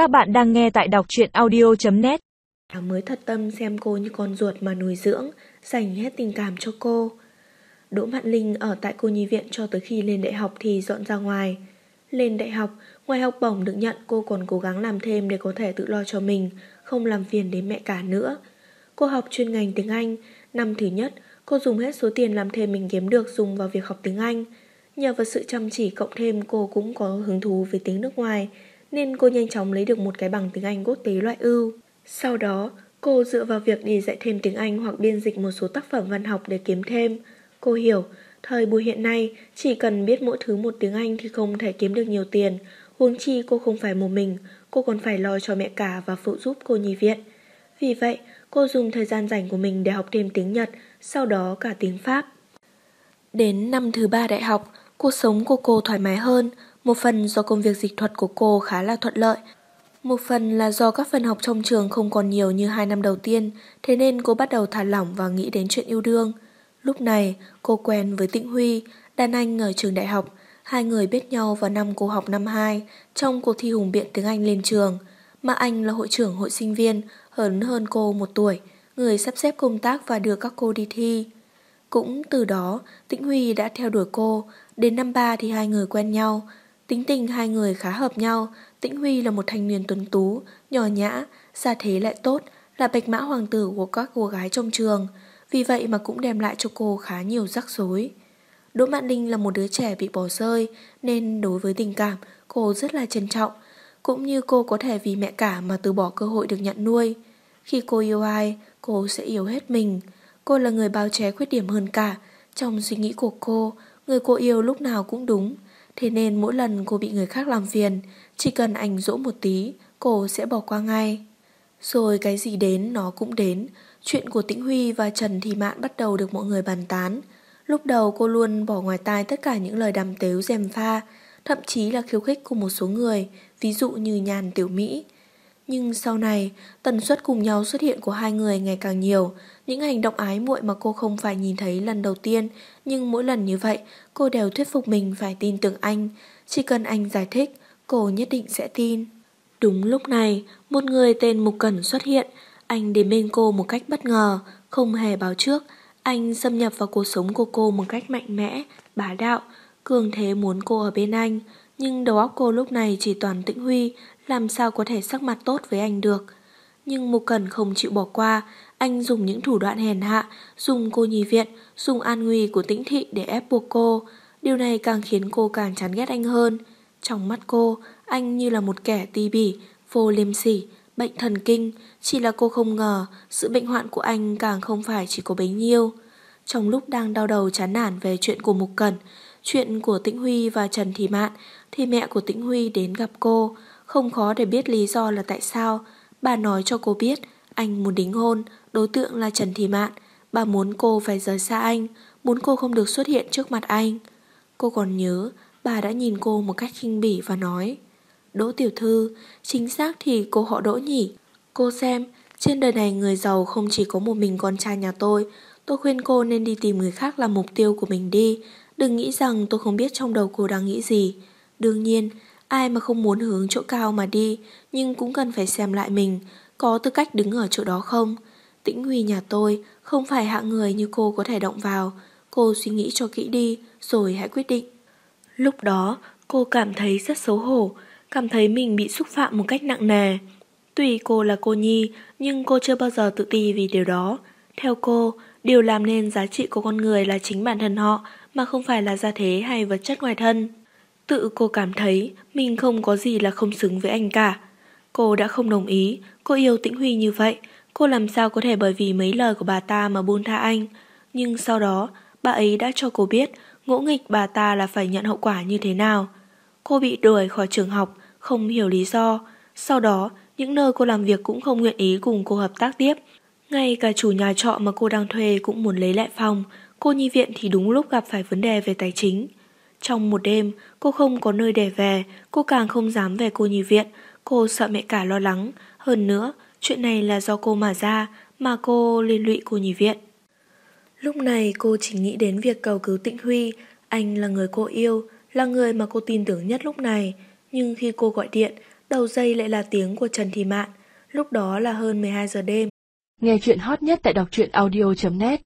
Các bạn đang nghe tại đọc truyện audio.net Mới thật tâm xem cô như con ruột mà nuôi dưỡng, dành hết tình cảm cho cô. Đỗ Mạn Linh ở tại cô nhi viện cho tới khi lên đại học thì dọn ra ngoài. Lên đại học, ngoài học bổng được nhận cô còn cố gắng làm thêm để có thể tự lo cho mình, không làm phiền đến mẹ cả nữa. Cô học chuyên ngành tiếng Anh, năm thứ nhất cô dùng hết số tiền làm thêm mình kiếm được dùng vào việc học tiếng Anh. Nhờ vào sự chăm chỉ cộng thêm cô cũng có hứng thú với tiếng nước ngoài, nên cô nhanh chóng lấy được một cái bằng tiếng Anh quốc tế loại ưu. Sau đó, cô dựa vào việc đi dạy thêm tiếng Anh hoặc biên dịch một số tác phẩm văn học để kiếm thêm. Cô hiểu, thời buổi hiện nay, chỉ cần biết mỗi thứ một tiếng Anh thì không thể kiếm được nhiều tiền. Huống chi cô không phải một mình, cô còn phải lo cho mẹ cả và phụ giúp cô nhi viện. Vì vậy, cô dùng thời gian rảnh của mình để học thêm tiếng Nhật, sau đó cả tiếng Pháp. Đến năm thứ ba đại học, cuộc sống của cô thoải mái hơn, một phần do công việc dịch thuật của cô khá là thuận lợi. Một phần là do các phần học trong trường không còn nhiều như hai năm đầu tiên, thế nên cô bắt đầu thả lỏng và nghĩ đến chuyện yêu đương. Lúc này, cô quen với Tĩnh Huy, đàn anh ở trường đại học. Hai người biết nhau vào năm cô học năm 2 trong cuộc thi hùng biện tiếng Anh lên trường. Mà anh là hội trưởng hội sinh viên, hơn hơn cô một tuổi, người sắp xếp công tác và đưa các cô đi thi. Cũng từ đó, Tĩnh Huy đã theo đuổi cô, đến năm ba thì hai người quen nhau. Tính tình hai người khá hợp nhau, Tĩnh Huy là một thanh niên tuấn tú, nhỏ nhã, gia thế lại tốt, là bạch mã hoàng tử của các cô gái trong trường, vì vậy mà cũng đem lại cho cô khá nhiều rắc rối. Đỗ Mạn Linh là một đứa trẻ bị bỏ rơi, nên đối với tình cảm, cô rất là trân trọng, cũng như cô có thể vì mẹ cả mà từ bỏ cơ hội được nhận nuôi. Khi cô yêu ai, cô sẽ yêu hết mình. Cô là người bao che khuyết điểm hơn cả. Trong suy nghĩ của cô, người cô yêu lúc nào cũng đúng. Thế nên mỗi lần cô bị người khác làm phiền, chỉ cần anh dỗ một tí, cô sẽ bỏ qua ngay. Rồi cái gì đến nó cũng đến. Chuyện của Tĩnh Huy và Trần Thị Mạn bắt đầu được mọi người bàn tán. Lúc đầu cô luôn bỏ ngoài tai tất cả những lời đàm tếu dèm pha, thậm chí là khiêu khích của một số người, ví dụ như Nhàn Tiểu Mỹ. Nhưng sau này, tần suất cùng nhau xuất hiện của hai người ngày càng nhiều, những hành động ái muội mà cô không phải nhìn thấy lần đầu tiên, nhưng mỗi lần như vậy, cô đều thuyết phục mình phải tin tưởng anh. Chỉ cần anh giải thích, cô nhất định sẽ tin. Đúng lúc này, một người tên Mục Cẩn xuất hiện, anh đến bên cô một cách bất ngờ, không hề báo trước. Anh xâm nhập vào cuộc sống của cô một cách mạnh mẽ, bá đạo, cường thế muốn cô ở bên anh. Nhưng đầu óc cô lúc này chỉ toàn tĩnh huy, làm sao có thể sắc mặt tốt với anh được. Nhưng Mục Cẩn không chịu bỏ qua, anh dùng những thủ đoạn hèn hạ, dùng cô nhi viện, dùng an nguy của tĩnh thị để ép buộc cô. Điều này càng khiến cô càng chán ghét anh hơn. Trong mắt cô, anh như là một kẻ ti bỉ, vô liêm sỉ, bệnh thần kinh. Chỉ là cô không ngờ, sự bệnh hoạn của anh càng không phải chỉ có bấy nhiêu. Trong lúc đang đau đầu chán nản về chuyện của Mục Cẩn, chuyện của Tĩnh Huy và Trần Thị Mạn, thì mẹ của Tĩnh Huy đến gặp cô. Không khó để biết lý do là tại sao. Bà nói cho cô biết anh muốn đính hôn, đối tượng là Trần Thị Mạn. Bà muốn cô phải rời xa anh, muốn cô không được xuất hiện trước mặt anh. Cô còn nhớ, bà đã nhìn cô một cách khinh bỉ và nói Đỗ tiểu thư, chính xác thì cô họ đỗ nhỉ. Cô xem, trên đời này người giàu không chỉ có một mình con trai nhà tôi. Tôi khuyên cô nên đi tìm người khác làm mục tiêu của mình đi. Đừng nghĩ rằng tôi không biết trong đầu cô đang nghĩ gì. Đương nhiên, Ai mà không muốn hướng chỗ cao mà đi, nhưng cũng cần phải xem lại mình, có tư cách đứng ở chỗ đó không? Tĩnh Huy nhà tôi không phải hạng người như cô có thể động vào. Cô suy nghĩ cho kỹ đi, rồi hãy quyết định. Lúc đó, cô cảm thấy rất xấu hổ, cảm thấy mình bị xúc phạm một cách nặng nề. Tuy cô là cô nhi, nhưng cô chưa bao giờ tự ti vì điều đó. Theo cô, điều làm nên giá trị của con người là chính bản thân họ, mà không phải là gia thế hay vật chất ngoài thân. Tự cô cảm thấy mình không có gì là không xứng với anh cả. Cô đã không đồng ý, cô yêu Tĩnh Huy như vậy, cô làm sao có thể bởi vì mấy lời của bà ta mà buông tha anh. Nhưng sau đó, bà ấy đã cho cô biết ngỗ nghịch bà ta là phải nhận hậu quả như thế nào. Cô bị đuổi khỏi trường học, không hiểu lý do. Sau đó, những nơi cô làm việc cũng không nguyện ý cùng cô hợp tác tiếp. Ngay cả chủ nhà trọ mà cô đang thuê cũng muốn lấy lại phòng, cô nhi viện thì đúng lúc gặp phải vấn đề về tài chính. Trong một đêm, cô không có nơi để về, cô càng không dám về cô nhi viện, cô sợ mẹ cả lo lắng. Hơn nữa, chuyện này là do cô mà ra, mà cô liên lụy cô nhi viện. Lúc này cô chỉ nghĩ đến việc cầu cứu Tịnh Huy, anh là người cô yêu, là người mà cô tin tưởng nhất lúc này. Nhưng khi cô gọi điện, Đầu dây lại là tiếng của Trần Thị Mạn, lúc đó là hơn 12 giờ đêm. Nghe chuyện hot nhất tại đọc truyện audio.net